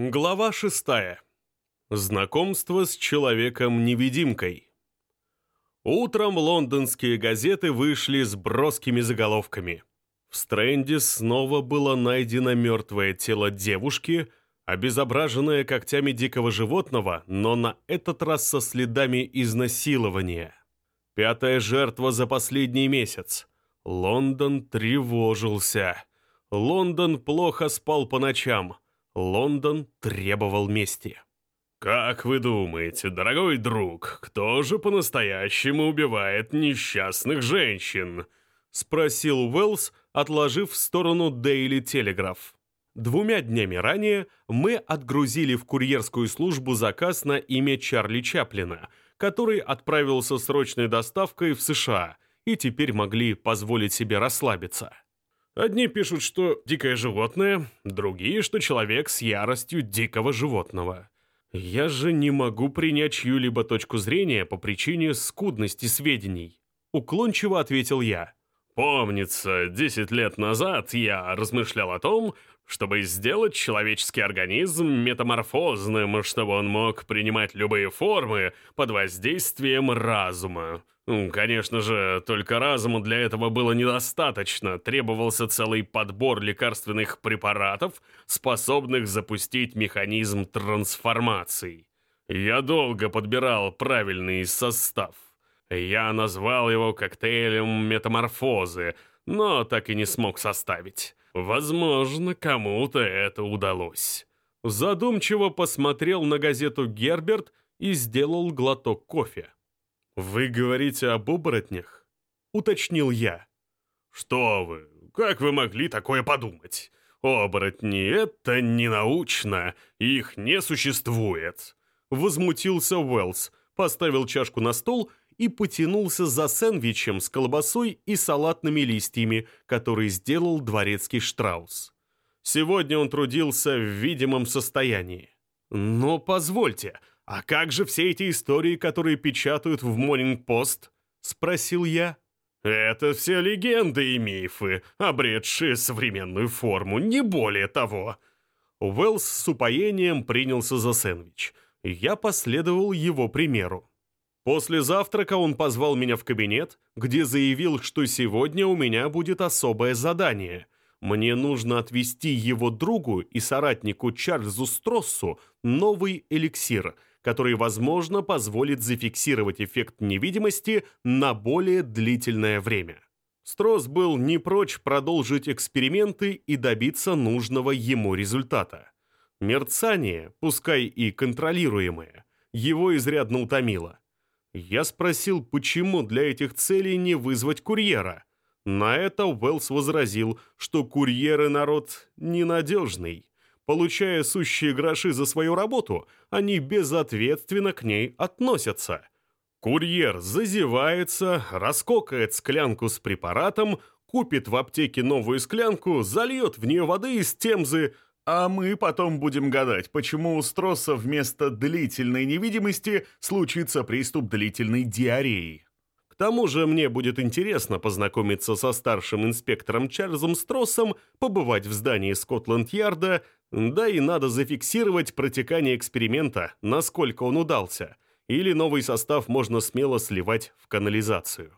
Глава шестая. Знакомство с человеком-невидимкой. Утром лондонские газеты вышли с броскими заголовками. В Стрэнде снова было найдено мертвое тело девушки, обезображенное когтями дикого животного, но на этот раз со следами изнасилования. Пятая жертва за последний месяц. Лондон тревожился. Лондон плохо спал по ночам. Лондон требовал мести. «Как вы думаете, дорогой друг, кто же по-настоящему убивает несчастных женщин?» — спросил Уэллс, отложив в сторону Дейли Телеграф. Двумя днями ранее мы отгрузили в курьерскую службу заказ на имя Чарли Чаплина, который отправился срочной доставкой в США и теперь могли позволить себе расслабиться. Одни пишут, что дикое животное, другие, что человек с яростью дикого животного. Я же не могу принять чью-либо точку зрения по причине скудности сведений. Уклончиво ответил я. Помнится, 10 лет назад я размышлял о том, чтобы сделать человеческий организм метаморфозным, чтобы он мог принимать любые формы под воздействием разума. Конечно же, только разуму для этого было недостаточно, требовался целый подбор лекарственных препаратов, способных запустить механизм трансформации. Я долго подбирал правильный состав. Я назвал его коктейлем метаморфозы, но так и не смог составить. Возможно, кому-то это удалось. Задумчиво посмотрел на газету «Герберт» и сделал глоток кофе. «Вы говорите об оборотнях?» — уточнил я. «Что вы? Как вы могли такое подумать? Оборотни — это не научно, их не существует!» Возмутился Уэллс, поставил чашку на стол и потянулся за сэндвичем с колбасой и салатными листьями, который сделал дворецкий Штраус. Сегодня он трудился в видимом состоянии. «Но позвольте, а как же все эти истории, которые печатают в Post?» — спросил я. «Это все легенды и мифы, обретшие современную форму, не более того». Уэллс с упоением принялся за сэндвич. Я последовал его примеру. После завтрака он позвал меня в кабинет, где заявил, что сегодня у меня будет особое задание. Мне нужно отвести его другу и соратнику Чарльзу Строссу новый эликсир, который, возможно, позволит зафиксировать эффект невидимости на более длительное время. Стросс был не прочь продолжить эксперименты и добиться нужного ему результата. Мерцание, пускай и контролируемое, его изрядно утомило. Я спросил, почему для этих целей не вызвать курьера. На это Уэллс возразил, что курьеры народ ненадежный. Получая сущие гроши за свою работу, они безответственно к ней относятся. Курьер зазевается, раскокает склянку с препаратом, купит в аптеке новую склянку, зальет в нее воды из темзы, а мы потом будем гадать, почему у Стросса вместо длительной невидимости случится приступ длительной диареи. Тому же мне будет интересно познакомиться со старшим инспектором Чарльзом Строссом, побывать в здании Скотланд-Ярда, да и надо зафиксировать протекание эксперимента, насколько он удался, или новый состав можно смело сливать в канализацию.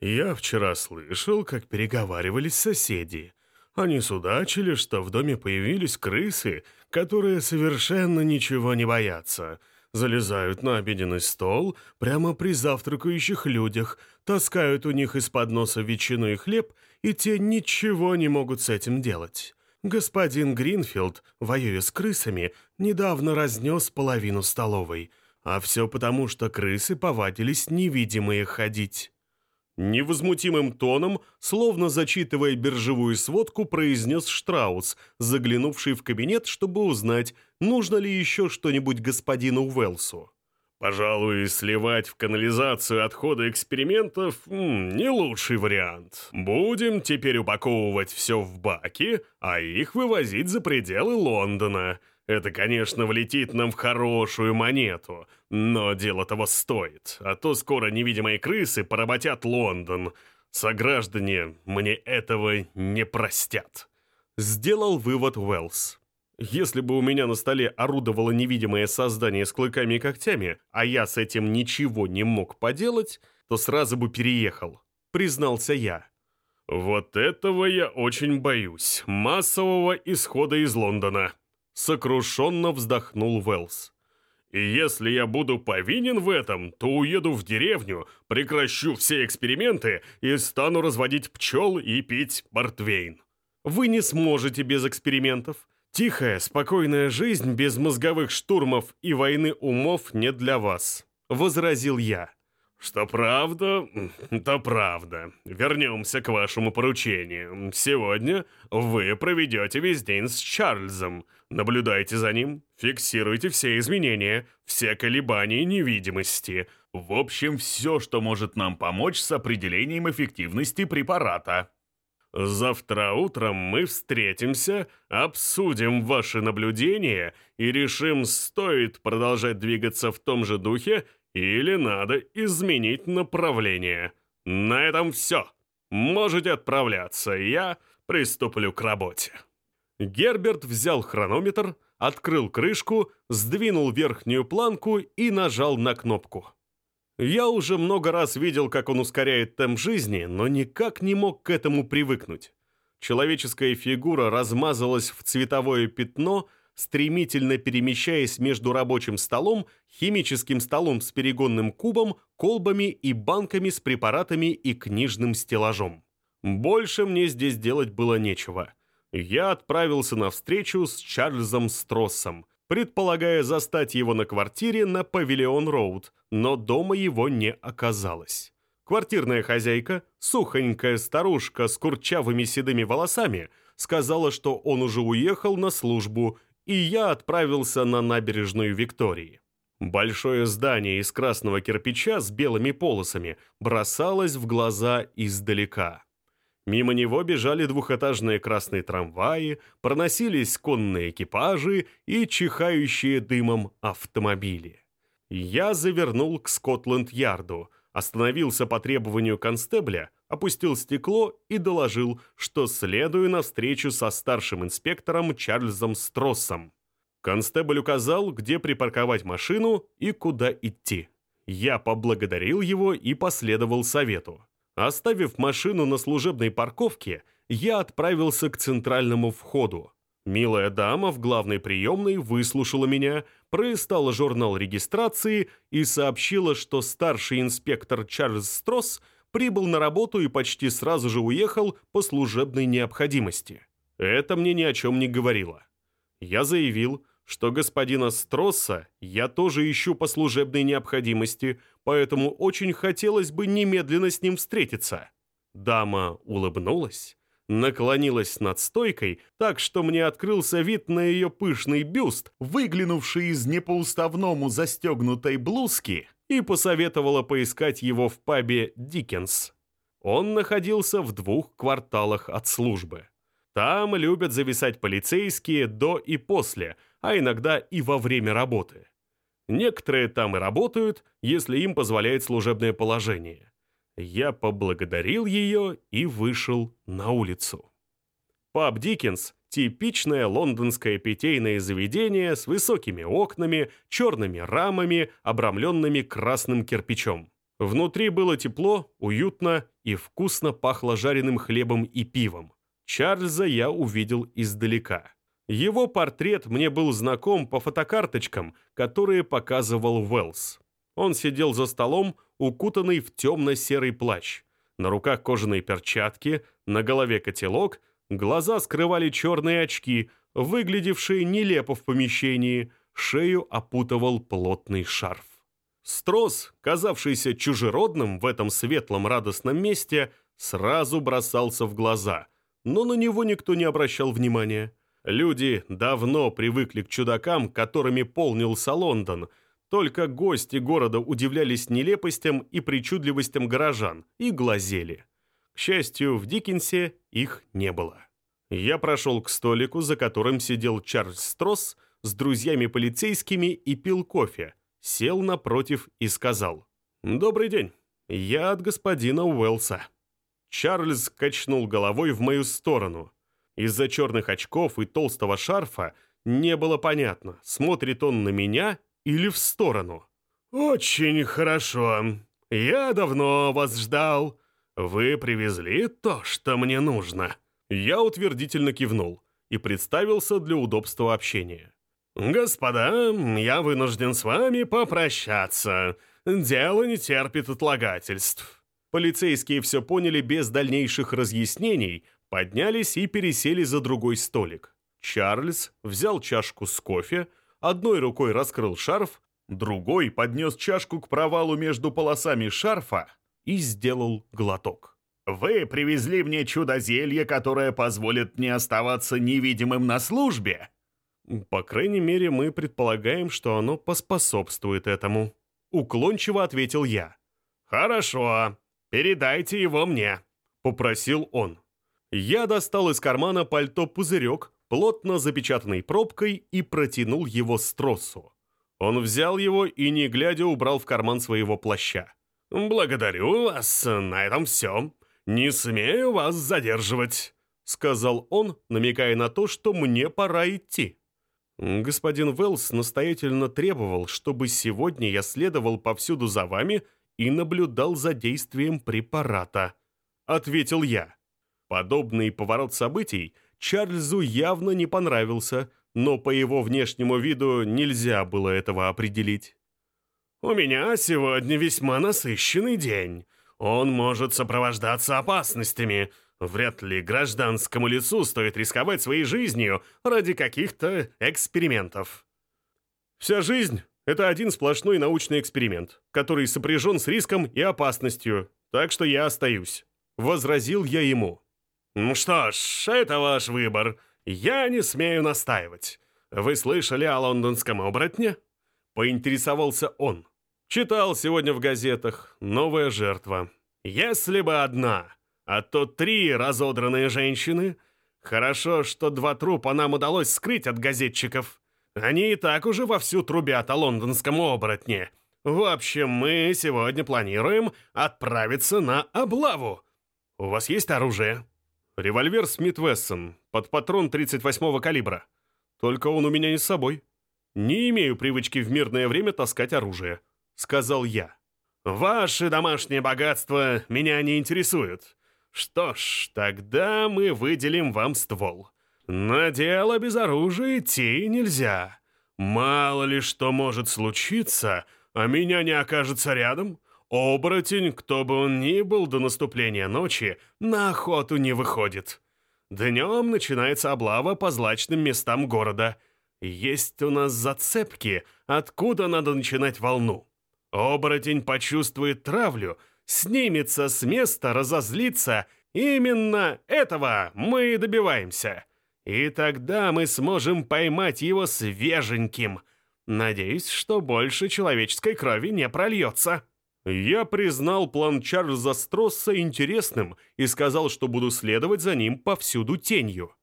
«Я вчера слышал, как переговаривались соседи», они судачили, что в доме появились крысы, которые совершенно ничего не боятся. Залезают на обеденный стол прямо при завтракающих людях, таскают у них из-под носа ветчину и хлеб, и те ничего не могут с этим делать. Господин Гринфилд, воюя с крысами, недавно разнес половину столовой. А все потому, что крысы повадились невидимые ходить. Невозмутимым тоном, словно зачитывая биржевую сводку, произнес Штраус, заглянувший в кабинет, чтобы узнать, нужно ли еще что-нибудь господину Уэлсу. «Пожалуй, сливать в канализацию отходы экспериментов не лучший вариант. Будем теперь упаковывать все в баки, а их вывозить за пределы Лондона. Это, конечно, влетит нам в хорошую монету, но дело того стоит, а то скоро невидимые крысы поработят Лондон. Сограждане мне этого не простят. Сделал вывод Уэллс. Если бы у меня на столе орудовало невидимое создание с клыками и когтями, а я с этим ничего не мог поделать, то сразу бы переехал, признался я. Вот этого я очень боюсь. Массового исхода из Лондона. Сокрушенно вздохнул Уэллс. И если я буду повинен в этом, то уеду в деревню, прекращу все эксперименты и стану разводить пчел и пить портвейн. Вы не сможете без экспериментов. Тихая, спокойная жизнь без мозговых штурмов и войны умов не для вас», — возразил я. «Что правда, то правда. Вернемся к вашему поручению. Сегодня вы проведете весь день с Чарльзом. Наблюдайте за ним, фиксируйте все изменения, все колебания невидимости. В общем, все, что может нам помочь с определением эффективности препарата». Завтра утром мы встретимся, обсудим ваши наблюдения и решим, стоит продолжать двигаться в том же духе или надо изменить направление. На этом все. Можете отправляться, я приступлю к работе». Герберт взял хронометр, открыл крышку, сдвинул верхнюю планку и нажал на кнопку. Я уже много раз видел, как он ускоряет темп жизни, но никак не мог к этому привыкнуть. Человеческая фигура размазалась в цветовое пятно, стремительно перемещаясь между рабочим столом, химическим столом с перегонным кубом, колбами и банками с препаратами и книжным стеллажом. Больше мне здесь делать было нечего. Я отправился на встречу с Чарльзом Строссом, предполагая застать его на квартире на Павильон-Роуд, но дома его не оказалось. Квартирная хозяйка, сухонькая старушка с курчавыми седыми волосами, сказала, что он уже уехал на службу, и я отправился на набережную Виктории. Большое здание из красного кирпича с белыми полосами бросалось в глаза издалека. Мимо него бежали двухэтажные красные трамваи, проносились конные экипажи и чихающие дымом автомобили. Я завернул к Скотланд-Ярду, остановился по требованию констебля, опустил стекло и доложил, что следую на встречу со старшим инспектором Чарльзом Строссом. Констебль указал, где припарковать машину и куда идти. Я поблагодарил его и последовал совету. Оставив машину на служебной парковке, я отправился к центральному входу. Милая дама в главной приемной выслушала меня, пролистала журнал регистрации и сообщила, что старший инспектор Чарльз Стросс прибыл на работу и почти сразу же уехал по служебной необходимости. Это мне ни о чем не говорило. Я заявил, что господина Стросса я тоже ищу по служебной необходимости, поэтому очень хотелось бы немедленно с ним встретиться. Дама улыбнулась, наклонилась над стойкой, так что мне открылся вид на ее пышный бюст, выглянувший из непоуставному застегнутой блузки, и посоветовала поискать его в пабе «Диккенс». Он находился в двух кварталах от службы. Там любят зависать полицейские до и после – а иногда и во время работы. Некоторые там и работают, если им позволяет служебное положение. Я поблагодарил ее и вышел на улицу. Паб Диккенс – типичное лондонское питейное заведение с высокими окнами, черными рамами, обрамленными красным кирпичом. Внутри было тепло, уютно и вкусно пахло жареным хлебом и пивом. Чарльза я увидел издалека. Его портрет мне был знаком по фотокарточкам, которые показывал Уэллс. Он сидел за столом, укутанный в темно-серый плащ. На руках кожаные перчатки, на голове котелок, глаза скрывали черные очки, выглядевшие нелепо в помещении, шею опутывал плотный шарф. Строс, казавшийся чужеродным в этом светлом радостном месте, сразу бросался в глаза, но на него никто не обращал внимания. Люди давно привыкли к чудакам, которыми полнился Лондон. Только гости города удивлялись нелепостям и причудливостям горожан и глазели. К счастью, в Диккенсе их не было. Я прошел к столику, за которым сидел Чарльз Стросс с друзьями-полицейскими и пил кофе, сел напротив и сказал «Добрый день, я от господина Уэллса». Чарльз качнул головой в мою сторону – из-за черных очков и толстого шарфа Не было понятно, смотрит он на меня или в сторону. «Очень хорошо. Я давно вас ждал. Вы привезли то, что мне нужно». Я утвердительно кивнул и представился для удобства общения. «Господа, я вынужден с вами попрощаться. Дело не терпит отлагательств». Полицейские все поняли без дальнейших разъяснений, поднялись и пересели за другой столик. Чарльз взял чашку с кофе, одной рукой раскрыл шарф, другой поднес чашку к провалу между полосами шарфа и сделал глоток. «Вы привезли мне чудо-зелье, которое позволит мне оставаться невидимым на службе?» «По крайней мере, мы предполагаем, что оно поспособствует этому», — уклончиво ответил я. «Хорошо, передайте его мне», — попросил он. Я достал из кармана пальто пузырек, плотно запечатанный пробкой, и протянул его Строссу. Он взял его и, не глядя, убрал в карман своего плаща. «Благодарю вас, на этом все. Не смею вас задерживать», — сказал он, намекая на то, что мне пора идти. Господин Велс настоятельно требовал, чтобы сегодня я следовал повсюду за вами и наблюдал за действием препарата. Ответил я. Подобный поворот событий Чарльзу явно не понравился, но по его внешнему виду нельзя было этого определить. «У меня сегодня весьма насыщенный день. Он может сопровождаться опасностями, Вряд ли гражданскому лицу стоит рисковать своей жизнью ради каких-то экспериментов. Вся жизнь — это один сплошной научный эксперимент, который сопряжен с риском и опасностью, так что я остаюсь. Возразил я ему. «Ну что ж, это ваш выбор. Я не смею настаивать. Вы слышали о лондонском оборотне?» Поинтересовался он. Читал сегодня в газетах «Новая жертва». «Если бы одна, а то три разодранные женщины. Хорошо, что два трупа нам удалось скрыть от газетчиков. Они и так уже вовсю трубят о лондонском оборотне. В общем, мы сегодня планируем отправиться на облаву. У вас есть оружие? Револьвер Смит Вессон под патрон 38-го калибра. Только он у меня не с собой. Не имею привычки в мирное время таскать оружие, сказал я. Ваши домашние богатства меня не интересуют. Что ж, тогда мы выделим вам ствол. На дело без оружия идти нельзя. Мало ли что может случиться, а меня не окажется рядом. Оборотень, кто бы он ни был до наступления ночи, на охоту не выходит. Днем начинается облава по злачным местам города. Есть у нас зацепки, откуда надо начинать волну. Оборотень почувствует травлю — снимется с места, разозлится. Именно этого мы и добиваемся. И тогда мы сможем поймать его свеженьким. Надеюсь, что больше человеческой крови не прольется. Я признал план Чарльза Стросса интересным и сказал, что буду следовать за ним повсюду тенью.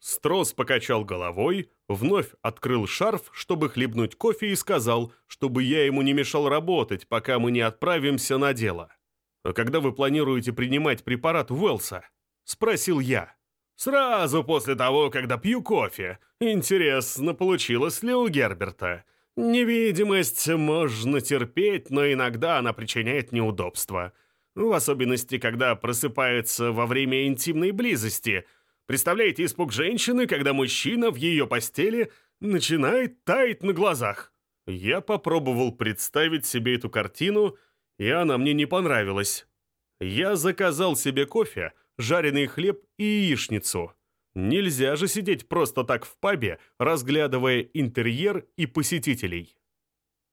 Строс покачал головой, вновь открыл шарф, чтобы хлебнуть кофе и сказал, чтобы я ему не мешал работать, пока мы не отправимся на дело. «А когда вы планируете принимать препарат Уэлса?» — спросил я. «Сразу после того, когда пью кофе. Интересно, получилось ли у Герберта? Невидимость можно терпеть, но иногда она причиняет неудобства. В особенности, когда просыпается во время интимной близости. Представляете испуг женщины, когда мужчина в ее постели начинает таять на глазах?» Я попробовал представить себе эту картину — и она мне не понравилась. Я заказал себе кофе, жареный хлеб и яичницу. Нельзя же сидеть просто так в пабе, разглядывая интерьер и посетителей.